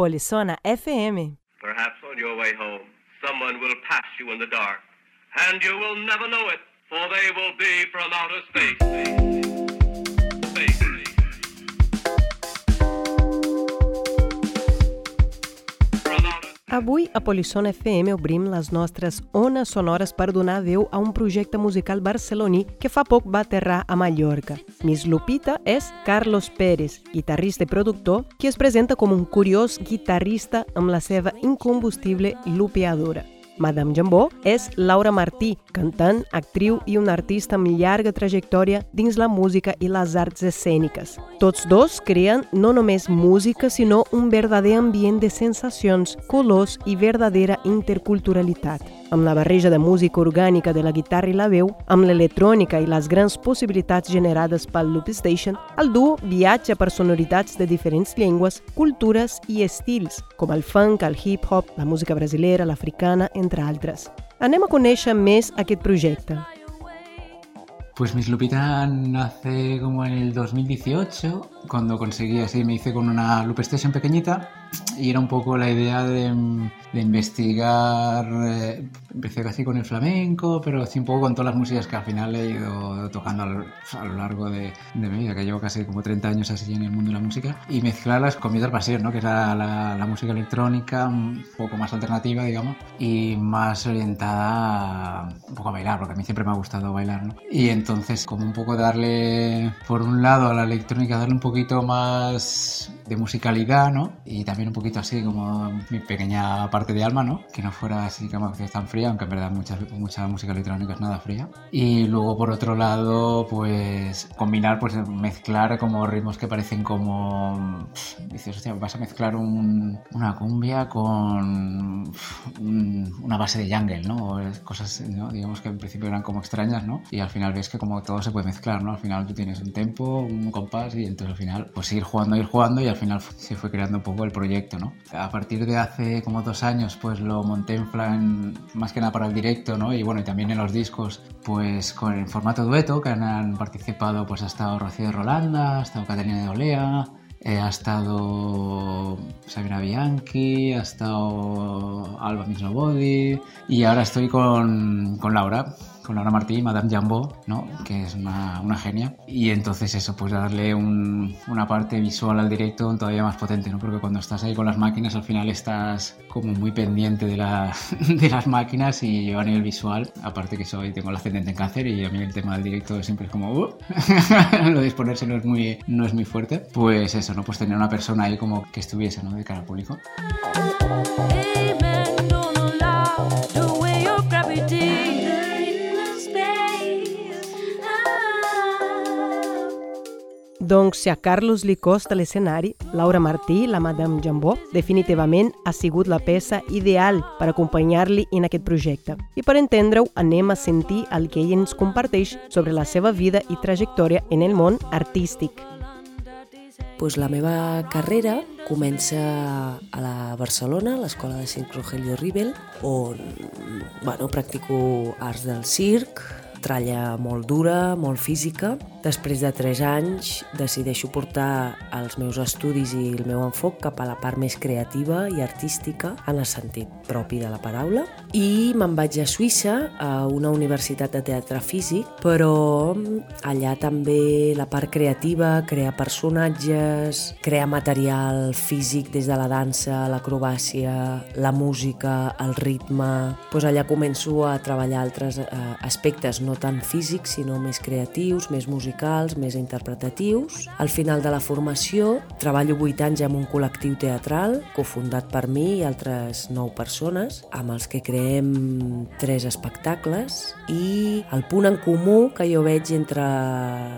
Polisona FM. Perhaps on your way home, someone will pass you in the dark, and you will never know it, for they will be from outer space. Avui, a Polissona FM obrim les nostres ones sonores per donar veu a un projecte musical barceloní que fa poc va aterrar a Mallorca. Miss Lupita és Carlos Pérez, guitarrista i productor, qui es presenta com un curiós guitarrista amb la seva incombustible lupeadora. Madame Jambó és Laura Martí, cantant, actriu i una artista amb llarga trajectòria dins la música i les arts escèniques. Tots dos creen no només música, sinó un verdader ambient de sensacions, colors i verdadera interculturalitat. Amb la barreja de música orgànica de la guitarra i la veu, amb l'electrònica i les grans possibilitats generades pel Loop Station, el duo viatja per sonoritats de diferents llengües, cultures i estils, com el funk, el hip-hop, la música brasilera, l'africana, entre altres. Anem a conèixer més aquest projecte. Pues Miss Lupita nace como en el 2018, cuando conseguí así, me hice con una Loop Station pequeñita y era un poco la idea de, de investigar, eh, empecé casi con el flamenco, pero así un poco con todas las músicas que al final he ido tocando a lo, a lo largo de, de, mi vida, que llevo casi como 30 años así en el mundo de la música, y mezclarlas con mi otra pasión, ¿no? que es la, la, la música electrónica, un poco más alternativa, digamos, y más orientada un poco a bailar, porque a mí siempre me ha gustado bailar, ¿no? Y entonces como un poco darle, por un lado, a la electrónica, darle un poquito más de musicalidad, ¿no? Y también un poquito así como mi pequeña parte de alma, ¿no? Que no fuera así como que tan fría, aunque en verdad mucha, mucha música electrónica es nada fría. Y luego por otro lado, pues combinar, pues mezclar como ritmos que parecen como... Dices, hostia, vas a mezclar un, una cumbia con un, una base de jungle, ¿no? O cosas, ¿no? Digamos que en principio eran como extrañas, ¿no? Y al final ves que como todo se puede mezclar, ¿no? Al final tú tienes un tempo, un compás y entonces final pues ir jugando, ir jugando y al final se fue creando un poco el proyecto, ¿no? A partir de hace como dos años, pues lo monté en plan, más que nada para el directo, ¿no? Y bueno, y también en los discos, pues con el formato dueto, que han, participado, pues ha estado Rocío de Rolanda, ha estado Catalina de Olea, eh, ha estado Sabina Bianchi, ha estado Alba Misnobody y ahora estoy con, con Laura, con Laura Martí, Madame Jambó, ¿no? que es una, una, genia. Y entonces eso, pues darle un, una parte visual al directo todavía más potente, ¿no? porque cuando estás ahí con las máquinas al final estás como muy pendiente de, la, de las máquinas y yo a nivel visual, aparte que soy, tengo el ascendente en cáncer y a mí el tema del directo siempre es como, uh, lo de exponerse no es, muy, no es muy fuerte, pues eso, ¿no? pues tener una persona ahí como que estuviese ¿no? de cara al público. Doncs si a Carlos li costa l'escenari, Laura Martí, la Madame Jambó, definitivament ha sigut la peça ideal per acompanyar-li en aquest projecte. I per entendre-ho, anem a sentir el que ell ens comparteix sobre la seva vida i trajectòria en el món artístic. Pues la meva carrera comença a la Barcelona, a l'Escola de Circ Rogelio Ribel, on bueno, practico arts del circ, tralla molt dura, molt física. Després de 3 anys decideixo portar els meus estudis i el meu enfoc cap a la part més creativa i artística en el sentit propi de la paraula. I me'n vaig a Suïssa a una universitat de teatre físic però allà també la part creativa, crear personatges, crear material físic des de la dansa, l'acrobàcia, la música, el ritme... Doncs allà començo a treballar altres eh, aspectes no tan físics sinó més creatius, més musicals musicals, més interpretatius. Al final de la formació treballo 8 anys amb un col·lectiu teatral cofundat per mi i altres 9 persones amb els que creem tres espectacles i el punt en comú que jo veig entre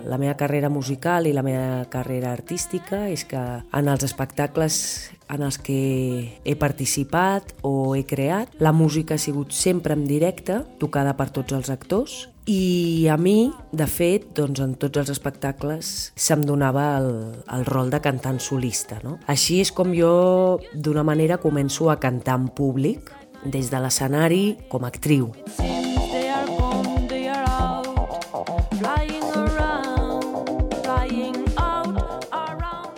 la meva carrera musical i la meva carrera artística és que en els espectacles en els que he participat o he creat. La música ha sigut sempre en directe, tocada per tots els actors, i a mi, de fet, doncs, en tots els espectacles se'm donava el, el rol de cantant solista. No? Així és com jo, d'una manera, començo a cantar en públic, des de l'escenari com a actriu.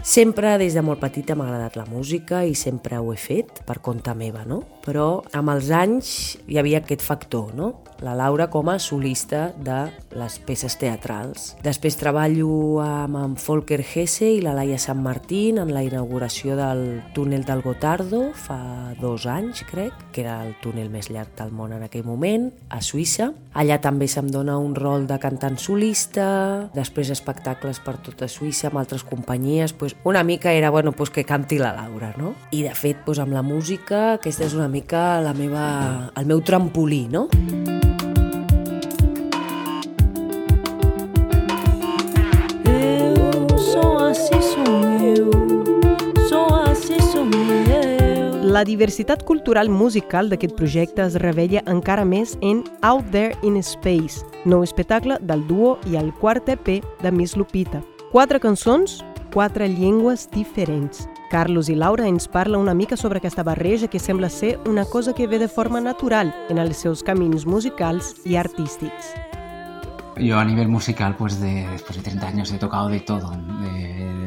Sempre des de molt petita m'ha agradat la música i sempre ho he fet per compte meva, no? Però amb els anys hi havia aquest factor, no? La Laura com a solista de les peces teatrals. Després treballo amb en Volker Hesse i la Laia Sant Martín en la inauguració del túnel del Gotardo fa dos anys, crec, que era el túnel més llarg del món en aquell moment, a Suïssa. Allà també se'm dona un rol de cantant solista, després espectacles per tota Suïssa amb altres companyies, pues una mica era, bueno, pues que canti la Laura, no? I de fet, pues amb la música, aquesta és una mica la meva, el meu trampolí, no? Diversitat cultural musical d'aquest projecte es revela encara més en Out There in Space, nou espectacle del duo i el quart EP de Miss Lupita. Quatre cançons, quatre llengües diferents. Carlos i Laura ens parla una mica sobre aquesta barreja que sembla ser una cosa que ve de forma natural en els seus camins musicals i artístics. Yo a nivel musical, pues de, después de 30 años he tocado de todo, de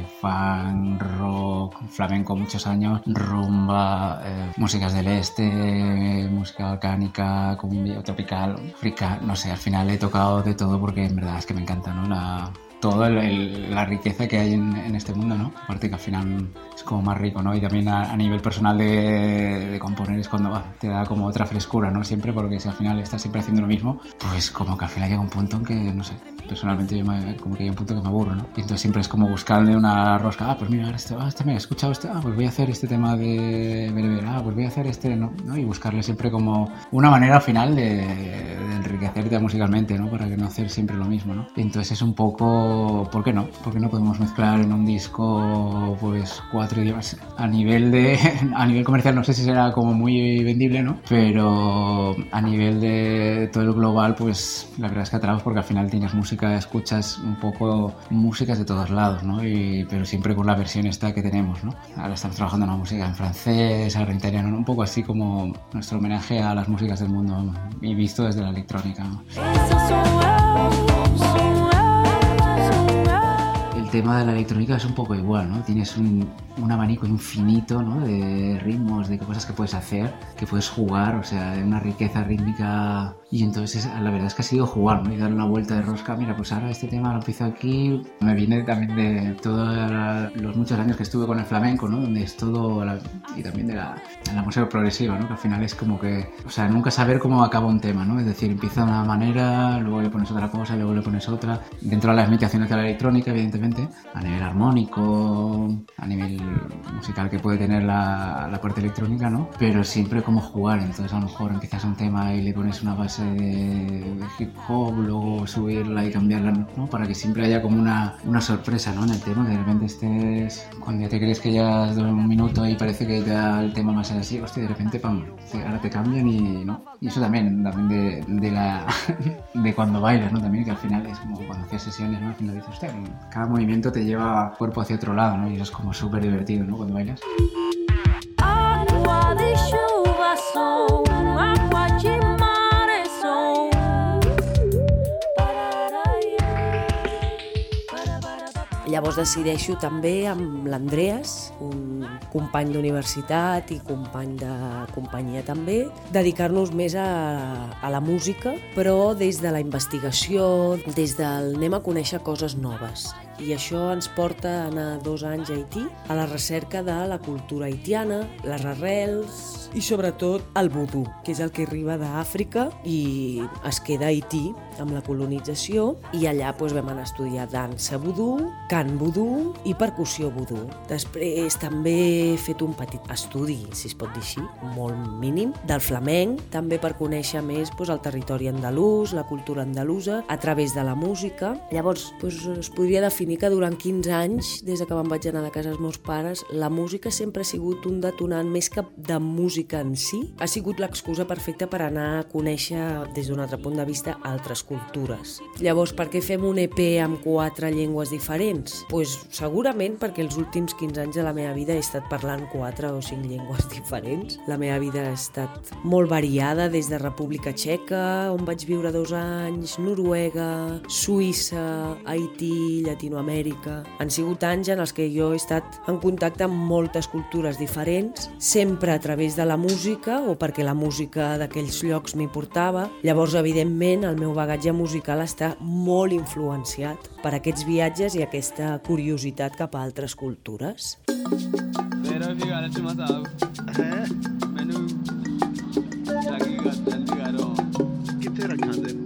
reggae, funk, rock, flamenco muchos años, rumba, eh, músicas del este, música volcánica, cumbia, tropical, africana, no sé, al final he tocado de todo porque en verdad es que me encanta, ¿no? La, toda la riqueza que hay en, en, este mundo, ¿no? Aparte que al final es como más rico, ¿no? Y también a, a nivel personal de, de, componer es cuando va, te da como otra frescura, ¿no? Siempre, porque si al final estás siempre haciendo lo mismo, pues como que al final llega un punto en que, no sé, personalmente yo me, como que hay un punto que me aburro, ¿no? Y entonces siempre es como buscarle una rosca, ah, pues mira, este, ah, este me he escuchado este, ah, pues voy a hacer este tema de Bereber, ah, pues voy a hacer este, ¿no? ¿no? Y buscarle siempre como una manera al final de, de enriquecerte musicalmente, ¿no? Para que no hacer siempre lo mismo, ¿no? Y entonces es un poco, ¿por qué no? ¿Por qué no podemos mezclar en un disco, pues, cuatro idiomas? A nivel de, a nivel comercial no sé si será como muy vendible, ¿no? Pero a nivel de todo el global, pues, la verdad es que atrapamos porque al final tienes música escuchas un poco músicas de todos lados, ¿no? Y, pero siempre con la versión esta que tenemos, ¿no? Ahora estamos trabajando en una música en francés, ahora en italiano, ¿no? un poco así como nuestro homenaje a las músicas del mundo y visto desde la electrónica. ¿no? Tema de la electrónica es un poco igual, ¿no? Tienes un, un abanico infinito ¿no? de ritmos, de cosas que puedes hacer, que puedes jugar, o sea, una riqueza rítmica. Y entonces la verdad es que ha sido jugar, ¿no? Y dar una vuelta de rosca. Mira, pues ahora este tema lo empiezo aquí. Me viene también de todos los muchos años que estuve con el flamenco, ¿no? Donde es todo, la, y también de la, la música progresiva, ¿no? Que al final es como que, o sea, nunca saber cómo acaba un tema, ¿no? Es decir, empieza de una manera, luego le pones otra cosa, luego le pones otra. Dentro de las limitaciones de la electrónica, evidentemente, a nivel armónico, a nivel musical que puede tener la, la, parte electrónica, ¿no? Pero siempre como jugar, entonces a lo mejor empiezas un tema y le pones una base de, de hip hop, luego subirla y cambiarla, ¿no? Para que siempre haya como una, una sorpresa, ¿no? En el tema, que de repente estés, cuando ya te crees que ya has dado un minuto y parece que ya el tema más es así, hostia, de repente, pam, ahora te cambian y, ¿no? Y eso también, también de, de la, de cuando bailas, ¿no? También que al final es como cuando hacías sesiones, ¿no? Al final dices, hostia, cada movimiento te lleva cuerpo hacia otro lado, ¿no? Y eso es como súper divertido, ¿no? Cuando bailas. Llavors decideixo també amb l'Andreas, un company d'universitat i company de companyia també, dedicar-nos més a, a la música, però des de la investigació, des del anem a conèixer coses noves. I això ens porta a anar dos anys a Haití, a la recerca de la cultura haitiana, les arrels i sobretot el vudú, que és el que arriba d'Àfrica i es queda a Haití amb la colonització i allà doncs, vam anar a estudiar dansa vudú, cant vudú i percussió vudú. Després també he fet un petit estudi, si es pot dir així, molt mínim, del flamenc, també per conèixer més doncs, el territori andalús, la cultura andalusa, a través de la música. Llavors, doncs, es podria definir que durant 15 anys, des que me'n vaig anar de casa als meus pares, la música sempre ha sigut un detonant més que de música en si, ha sigut l'excusa perfecta per anar a conèixer des d'un altre punt de vista altres cultures. Llavors, per què fem un EP amb quatre llengües diferents? pues, segurament perquè els últims 15 anys de la meva vida he estat parlant quatre o cinc llengües diferents. La meva vida ha estat molt variada des de República Txeca, on vaig viure dos anys, Noruega, Suïssa, Haití, Llatinoamèrica. Llatinoamèrica. Han sigut anys en els que jo he estat en contacte amb moltes cultures diferents, sempre a través de la música o perquè la música d'aquells llocs m'hi portava. Llavors, evidentment, el meu bagatge musical està molt influenciat per aquests viatges i aquesta curiositat cap a altres cultures. Pero llegar te era.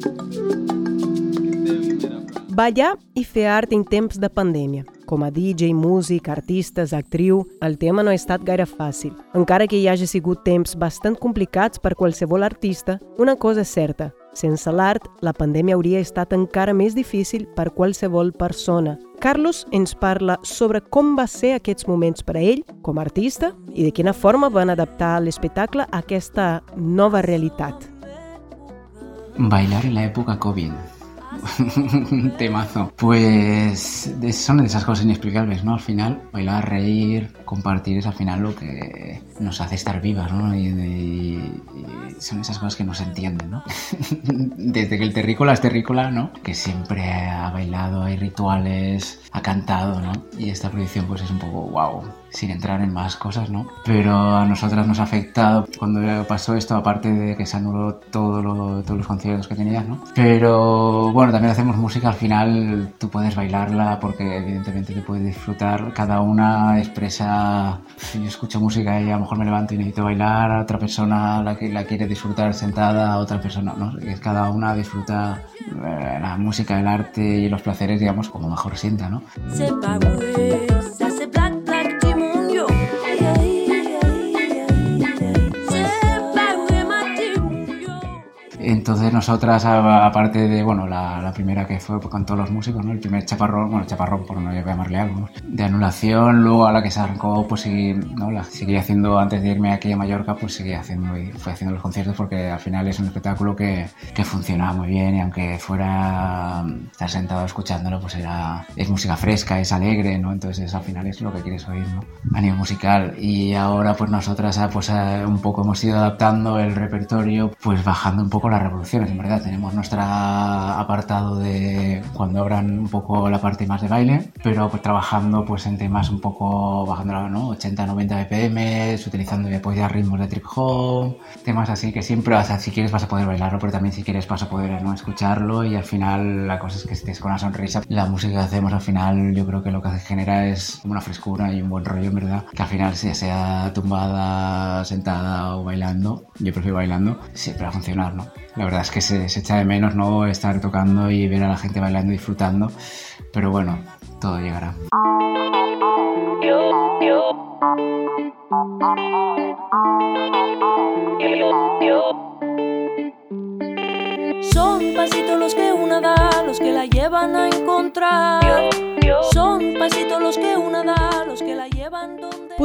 Ballar e fer art em tempos da pandèmia. Com a DJ, músic, artistes, actriu, el tema no ha estat gaire fàcil. Encara que hi hagi sigut temps bastant complicats per qualsevol artista, una cosa és certa. Sense l'art, la pandèmia hauria estat encara més difícil per qualsevol persona. Carlos ens parla sobre com va ser aquests moments per a ell, com a artista, i de quina forma van adaptar l'espectacle a aquesta nova realitat. Bailar en la época COVID. Un Temazo. Pues son esas cosas inexplicables, ¿no? Al final, bailar, reír, compartir es al final lo que nos hace estar vivas, ¿no? Y, y- y son esas cosas que no se entienden, ¿no? Desde que el terrícola es terrícola, ¿no? Que siempre ha bailado, hay rituales, ha cantado, ¿no? Y esta proyección pues es un poco wow, sin entrar en más cosas, ¿no? Pero a nosotras nos ha afectado cuando pasó esto, aparte de que se anuló todo lo- todos los conciertos que tenías, ¿no? Pero bueno, también hacemos música, al final tú puedes bailarla porque evidentemente te puedes disfrutar, cada una expresa, yo escucho música y a lo mejor me levanto y necesito bailar, a otra persona la que la quiere disfrutar sentada, a otra persona, ¿no? Cada una disfruta eh, la música, el arte y los placeres, digamos, como mejor sienta, ¿no? Entonces nosotras, aparte de, bueno, la, la primera que fue con todos los músicos, ¿no? El primer chaparrón, bueno, chaparrón por no llamarle algo, ¿no? De anulación, luego a la que se arrancó, pues seguí, ¿no? La seguí haciendo, antes de irme aquí a Mallorca, pues seguí haciendo, y fui haciendo los conciertos porque al final es un espectáculo que, que funcionaba muy bien y aunque fuera mm, estar sentado escuchándolo, pues era, es música fresca, es alegre, ¿no? Entonces al final es lo que quieres oír, ¿no? A nivel musical. Y ahora pues nosotras ah, pues ah, un poco hemos ido adaptando el repertorio, pues bajando un poco las revoluciones, en verdad. Tenemos nuestro apartado de cuando abran un poco la parte más de baile, pero pues trabajando pues en temas un poco bajando, ¿no? 80, 90 BPM, utilizando ya pues ya ritmos de trip hop, temas así que siempre, o sea, si quieres vas a poder bailarlo, pero también si quieres vas a poder no escucharlo y al final la cosa es que estés con una sonrisa. La música que hacemos al final yo creo que lo que genera es una frescura y un buen rollo, en verdad, que al final ya sea tumbada, sentada o bailando, yo prefiero bailando, siempre va a funcionar, ¿no? La verdad es que se, se echa de menos no estar tocando y ver a la gente bailando y disfrutando, pero bueno, todo llegará. Son pasitos los que una da, los que la llevan a encontrar. Son pasitos los que una da,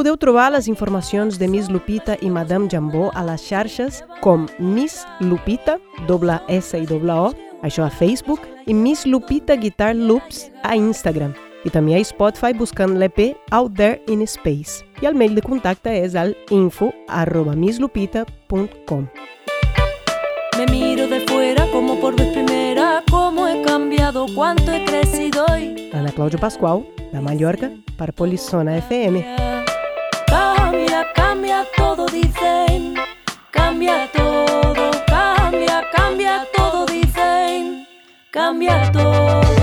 Podeu trobar les informacions de Miss Lupita i Madame Jambó a les xarxes com Miss Lupita, doble S i doble O, això a Facebook, i Miss Lupita Guitar Loops a Instagram. I també a Spotify buscant l'EP Out There in Space. I el mail de contacte és al info arroba misslupita.com. Me miro de fuera como por vez primera, cómo he cambiado, cuánto he crecido y Ana Clàudia Pasqual, de Mallorca, per Polissona FM. Cambia, cambia todo, dicen, cambia todo, cambia, cambia todo, dicen, cambia todo.